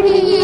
You.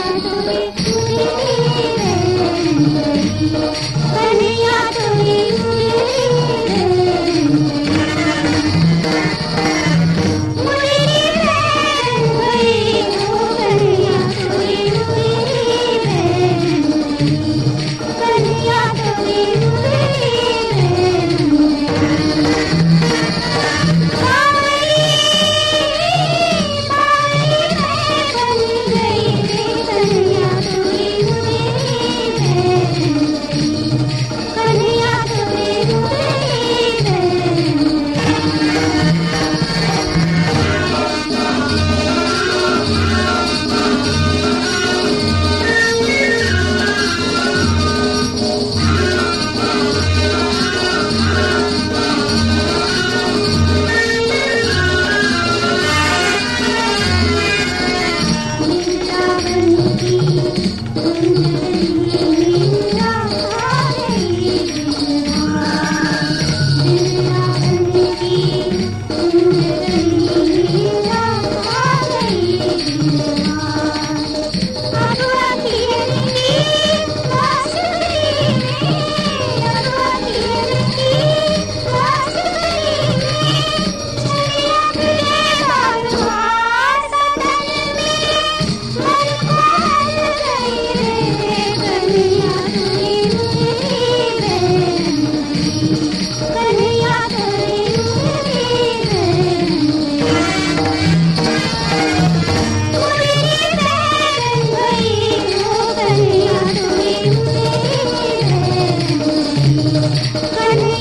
Thank.